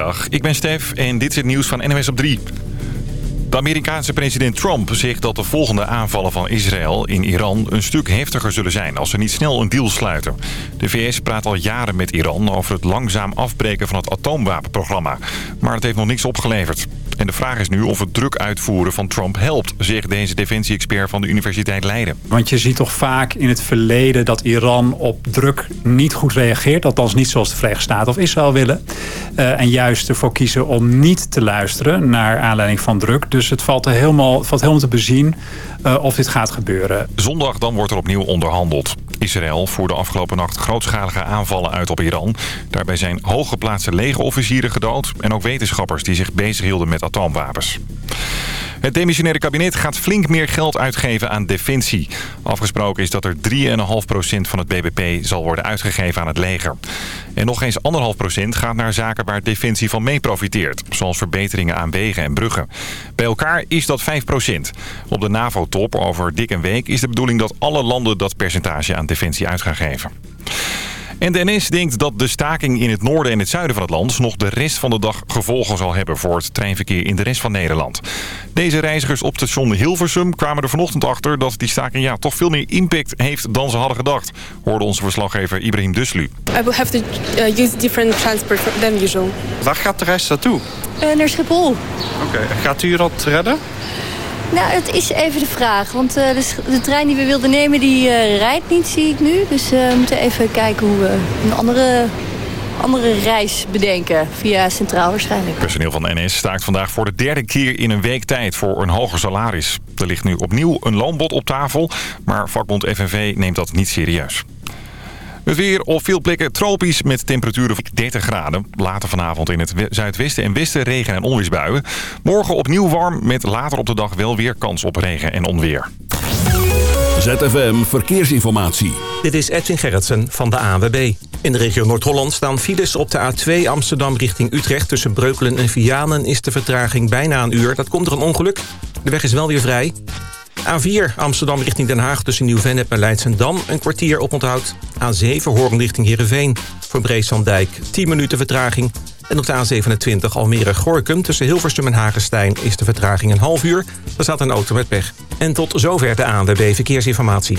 Goedemiddag, ik ben Stef en dit is het nieuws van NMS op 3. De Amerikaanse president Trump zegt dat de volgende aanvallen van Israël in Iran een stuk heftiger zullen zijn als ze niet snel een deal sluiten. De VS praat al jaren met Iran over het langzaam afbreken van het atoomwapenprogramma. Maar het heeft nog niks opgeleverd. En de vraag is nu of het druk uitvoeren van Trump helpt, zegt deze defensie-expert van de Universiteit Leiden. Want je ziet toch vaak in het verleden dat Iran op druk niet goed reageert. Althans niet zoals de Verenigde Staten of Israël willen. Uh, en juist ervoor kiezen om niet te luisteren naar aanleiding van druk. Dus het valt, er helemaal, valt helemaal te bezien uh, of dit gaat gebeuren. Zondag dan wordt er opnieuw onderhandeld. Israël voerde afgelopen nacht grootschalige aanvallen uit op Iran. Daarbij zijn hooggeplaatste legerofficieren gedood... en ook wetenschappers die zich bezighielden met atoomwapens. Het demissionaire kabinet gaat flink meer geld uitgeven aan defensie. Afgesproken is dat er 3,5% van het BBP zal worden uitgegeven aan het leger. En nog eens 1,5% gaat naar zaken waar defensie van mee profiteert. Zoals verbeteringen aan wegen en bruggen. Bij elkaar is dat 5%. Op de NAVO-top over dik een week is de bedoeling dat alle landen dat percentage aan defensie uit gaan geven. En de NS denkt dat de staking in het noorden en het zuiden van het land... nog de rest van de dag gevolgen zal hebben voor het treinverkeer in de rest van Nederland. Deze reizigers op station Hilversum kwamen er vanochtend achter... dat die staking ja, toch veel meer impact heeft dan ze hadden gedacht. Hoorde onze verslaggever Ibrahim Duslu. I will have to uh, use different transport than usual. Waar gaat de reis naartoe? Uh, naar Schiphol. Oké, okay. gaat u dat redden? Nou, het is even de vraag. Want uh, de, trein die we wilden nemen, die uh, rijdt niet, zie ik nu. Dus uh, we moeten even kijken hoe we een andere, andere reis bedenken. Via Centraal waarschijnlijk. Personeel van de NS staakt vandaag voor de derde keer in een week tijd voor een hoger salaris. Er ligt nu opnieuw een loonbod op tafel. Maar vakbond FNV neemt dat niet serieus. Het weer op veel plekken tropisch met temperaturen van 30 graden. Later vanavond in het zuidwesten en westen regen- en onweersbuien. Morgen opnieuw warm met later op de dag wel weer kans op regen en onweer. ZFM Verkeersinformatie. Dit is Edwin Gerritsen van de ANWB. In de regio Noord-Holland staan files op de A2 Amsterdam richting Utrecht. Tussen Breukelen en Vianen is de vertraging bijna een uur. Dat komt door een ongeluk. De weg is wel weer vrij. A4 Amsterdam richting Den Haag tussen Nieuw-Vennep en Leidsendam een kwartier op onthoud. A7 Hoorn richting Heerenveen voor Breeslanddijk 10 minuten vertraging. En op de A27 Almere-Gorkum tussen Hilversum en Hagestein is de vertraging een half uur. Er staat een auto met pech. En tot zover de ANWB Verkeersinformatie.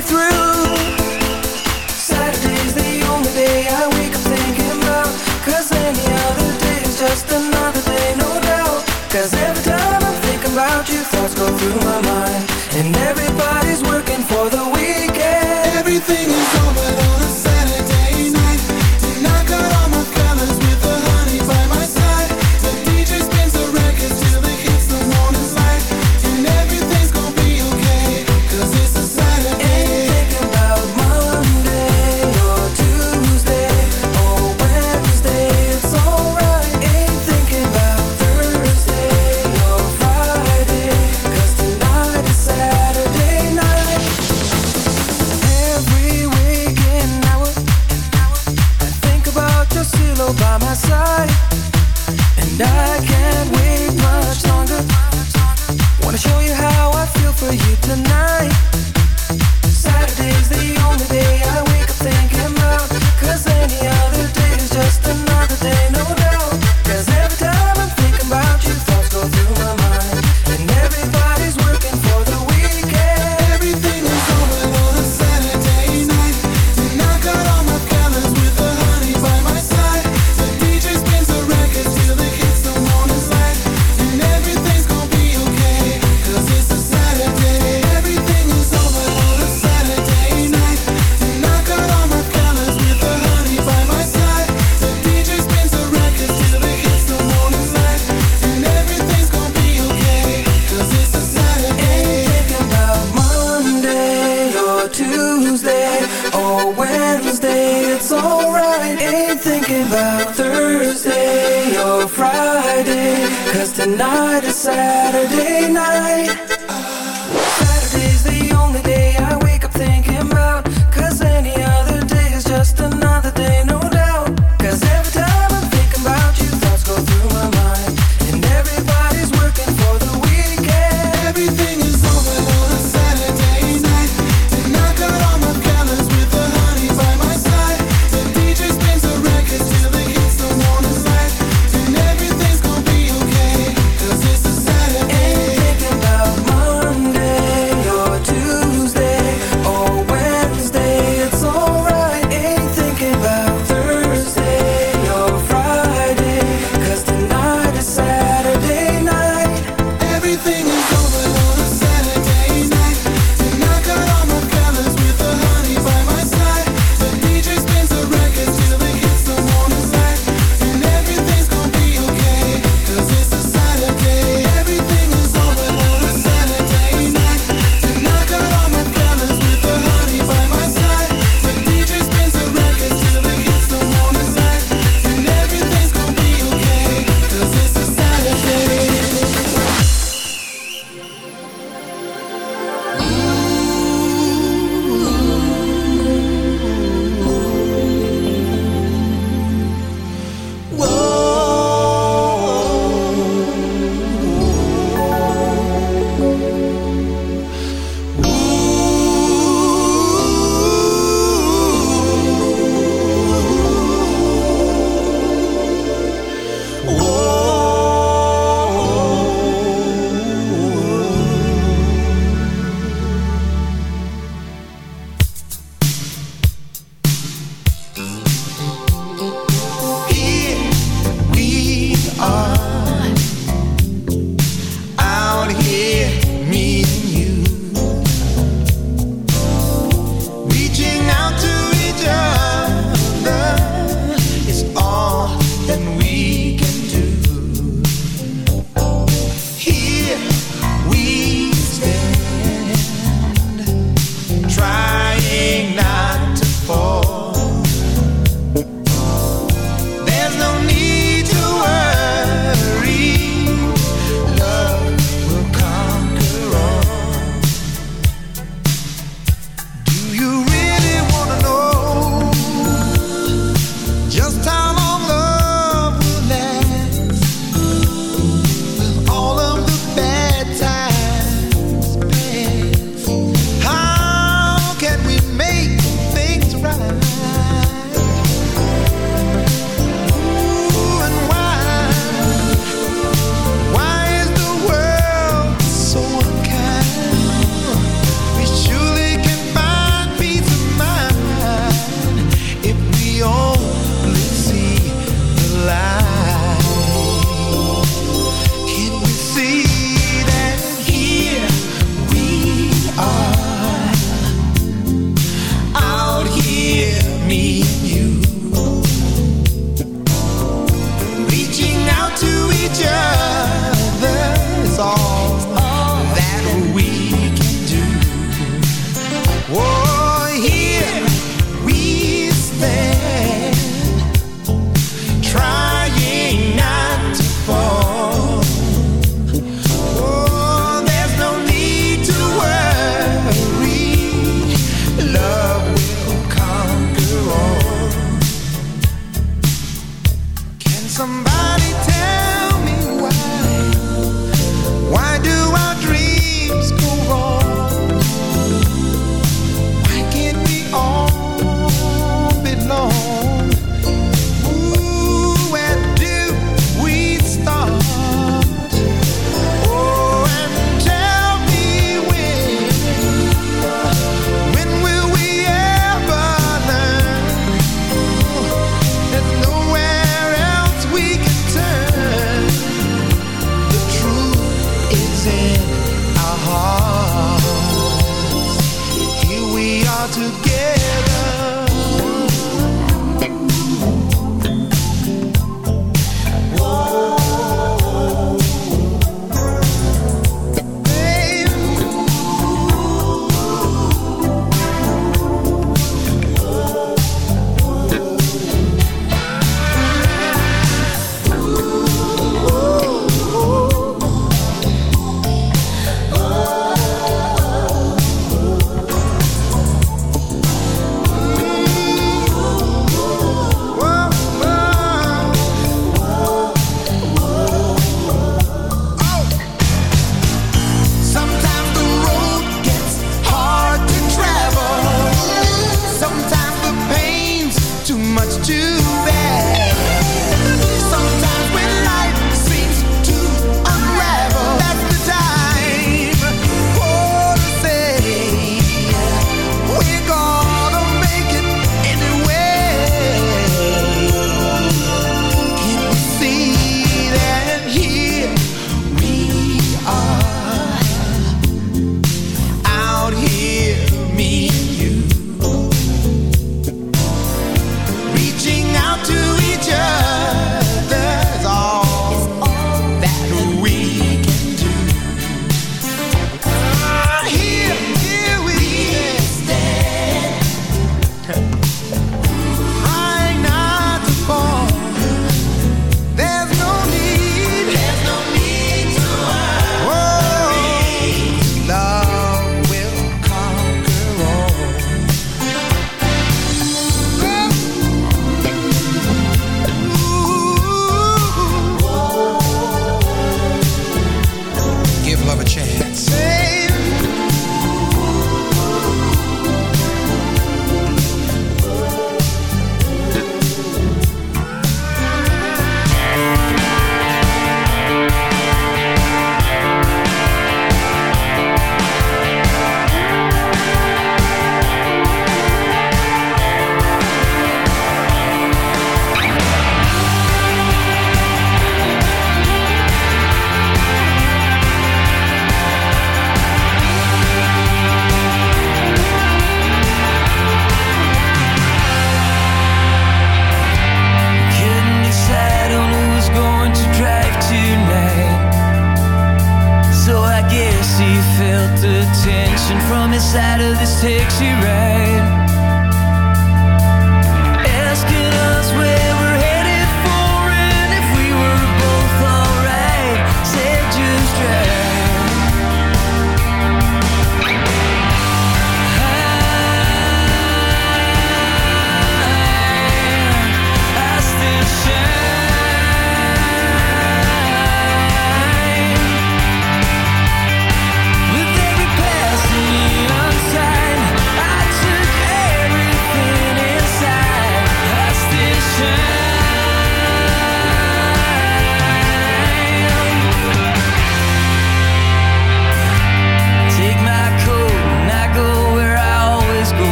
through. Saturday's the only day I wake up thinking about. Cause other day is just another day, no doubt. Every time I'm thinking you, thoughts go through my mind. And everybody's working for the weekend. Everything is over tonight is Saturday night. Saturday's the only day I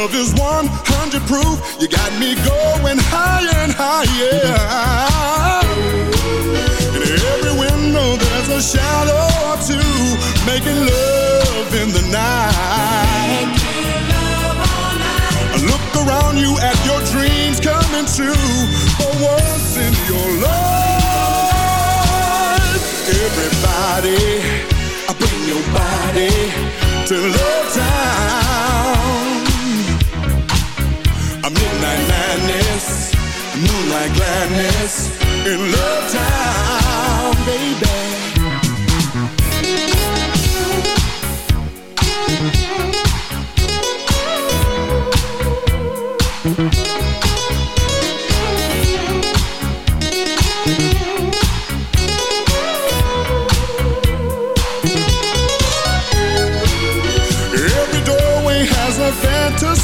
love is 100 proof. You got me going higher and higher. In every window, there's a shadow or two, making love in the night. Make love all night. Look around you at your dreams coming true. A midnight madness, moonlight gladness in Love Town, baby.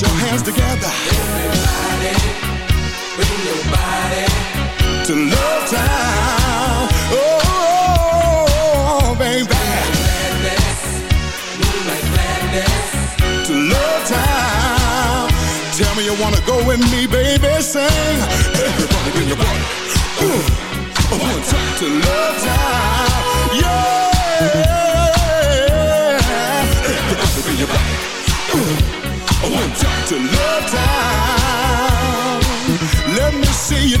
Your hands together. Everybody, bring your body to Love Town. Oh, oh, oh, baby. To Love Town. Tell me you wanna go with me, baby. Sing. Everybody bring your body. Ooh. One time to Love Town. Yeah.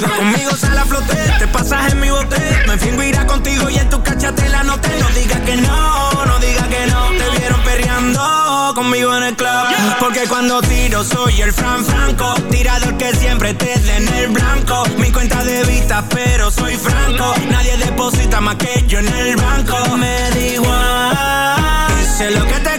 Conmigo sale a flote, te pasas en mi bote. Me fingo irá contigo y en tu cachate la noté. No digas que no, no digas que no. Te vieron perreando conmigo en el club. Porque cuando tiro soy el Fran Franco. Tirador que siempre te dé en el blanco. Mi cuenta de vista, pero soy franco. Nadie deposita más que yo en el banco. Me da igual. Dice lo que te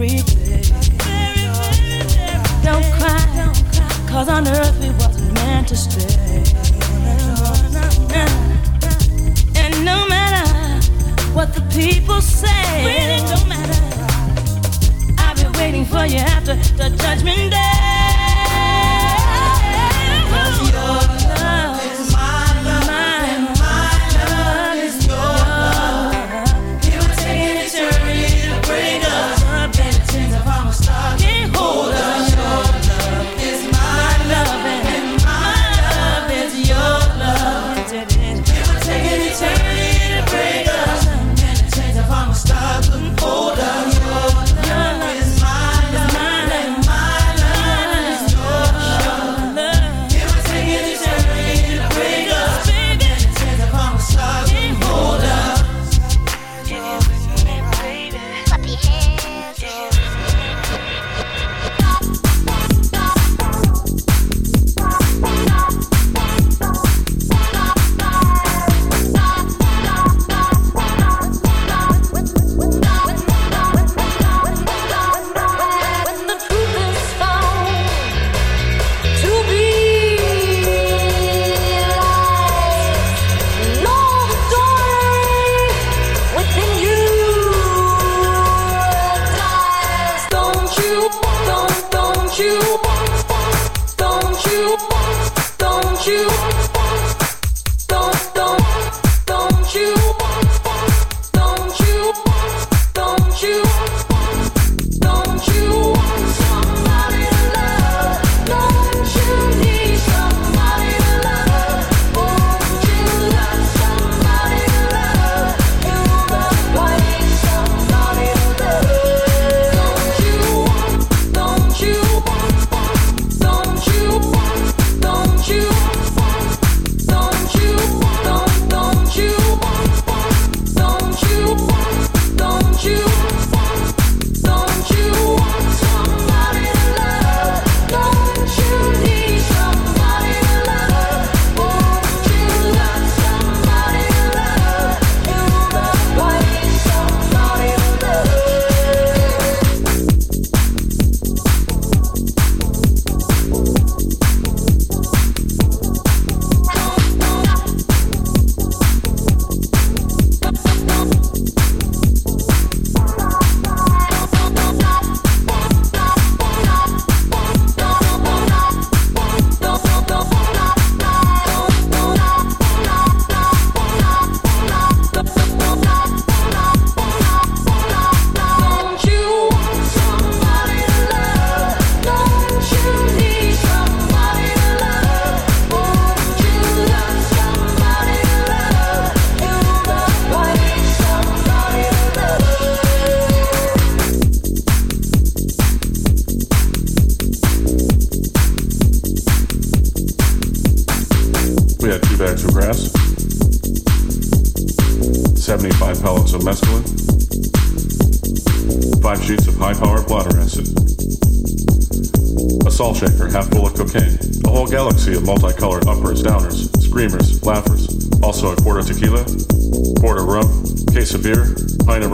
Don't cry, cause on earth we wasn't meant to stay. And no matter what the people say, don't matter. I'll be waiting for you after the judgment day.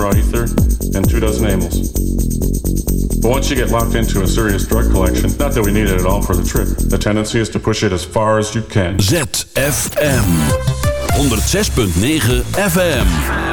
raw ether, and two dozen amyls. But once you get locked into a serious drug collection, not that we need it at all for the trip, the tendency is to push it as far as you can. ZFM 106.9 FM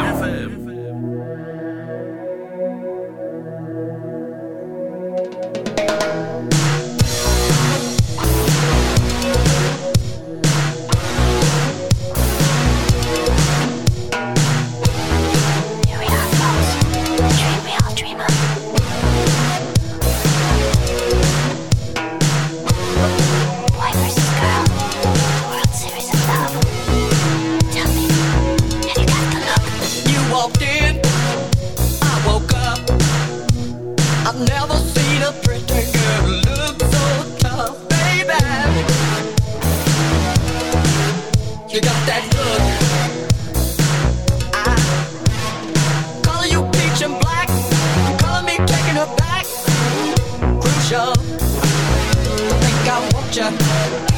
ya.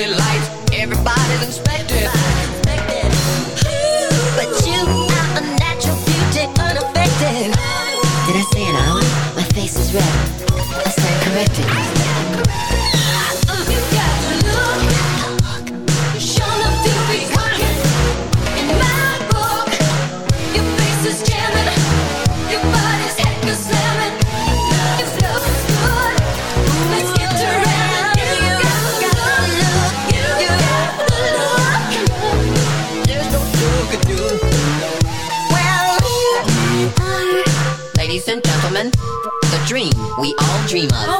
they like dream of.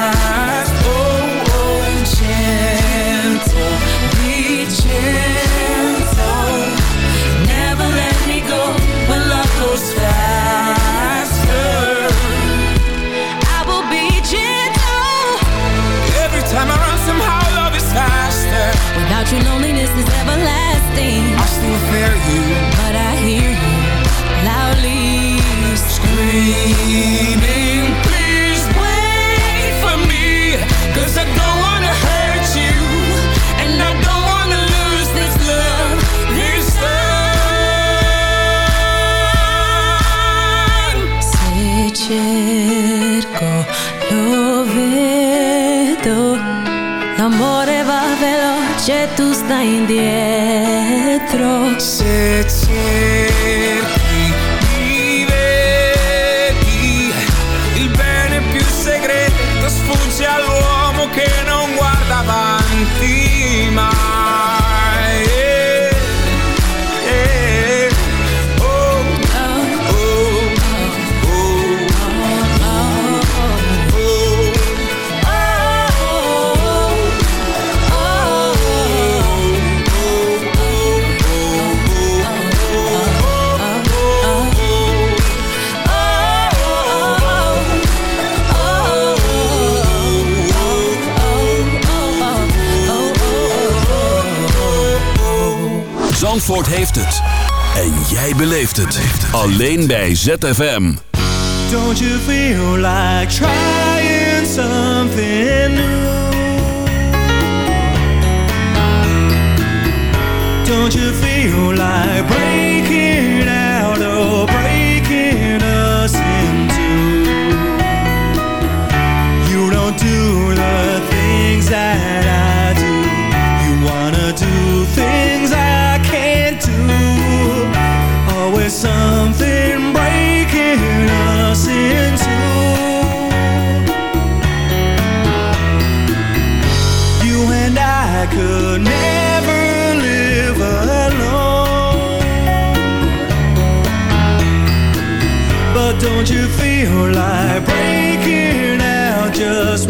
Everlasting. I still fear you, but I hear you loudly screaming. gdzie tu znajdę trochę. Zandvoort heeft het. En jij beleeft het. Alleen bij ZFM. Don't you feel like trying something new? Don't you feel like breaking out or breaking don't you feel like breaking out? Just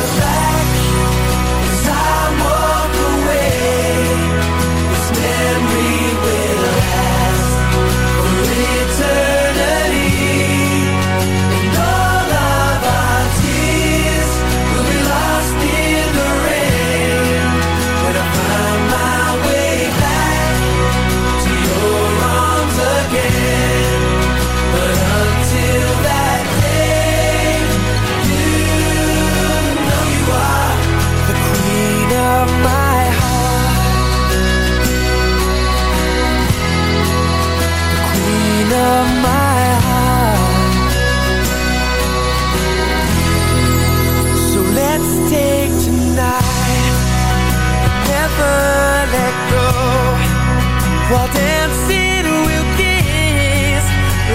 While dancing we'll kiss?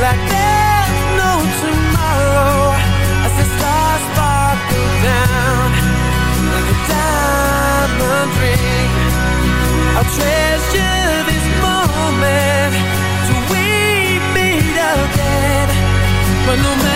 Like there's no tomorrow. As the stars sparkle down Like a diamond ring. I'll treasure this moment Till we meet again. But no matter